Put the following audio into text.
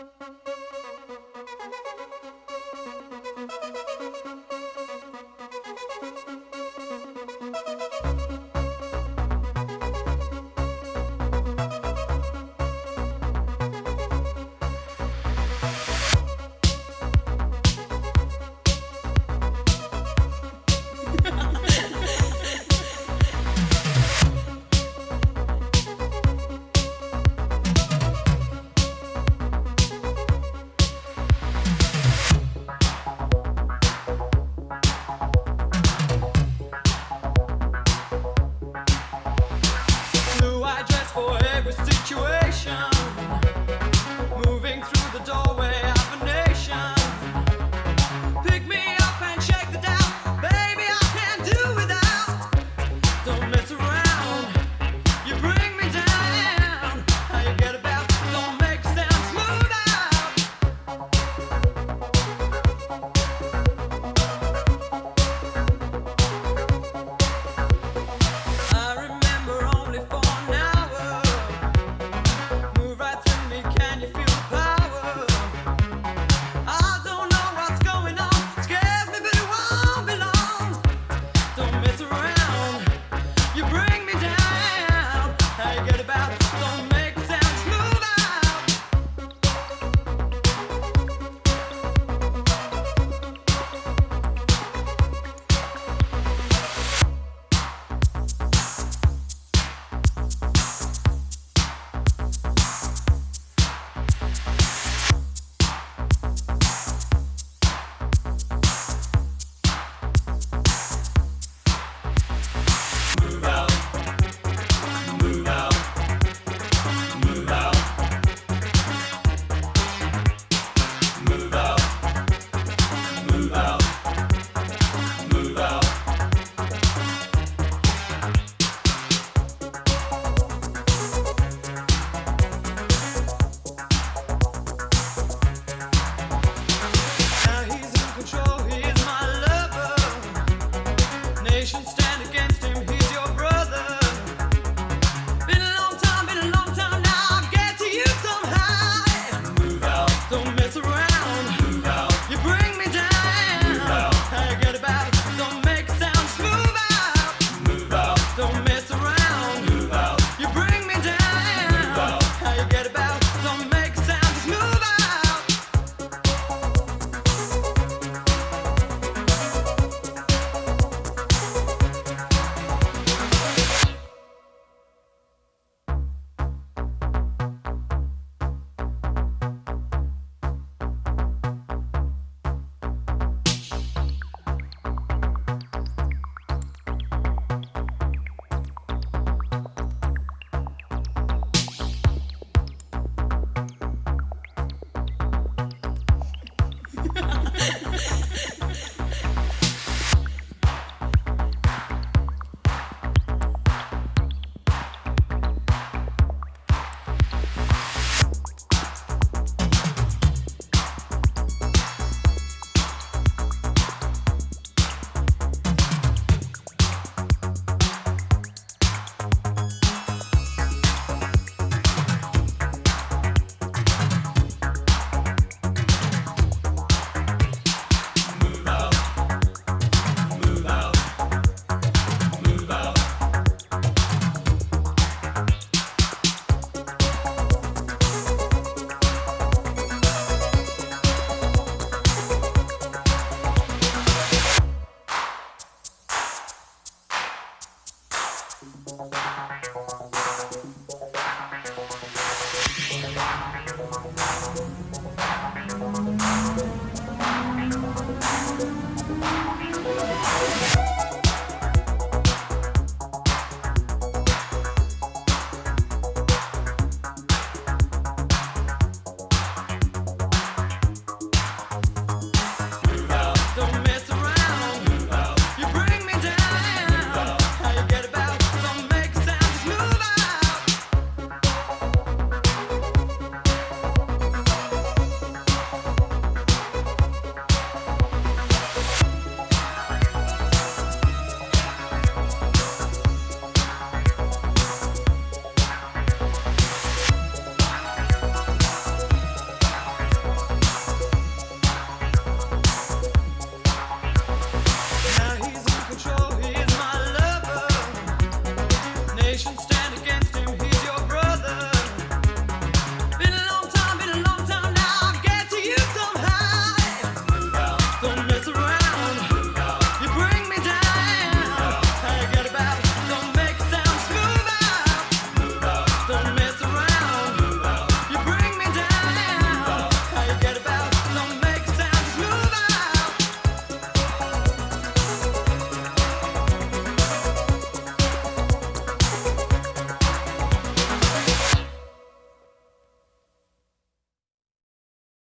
For every situation. Lover.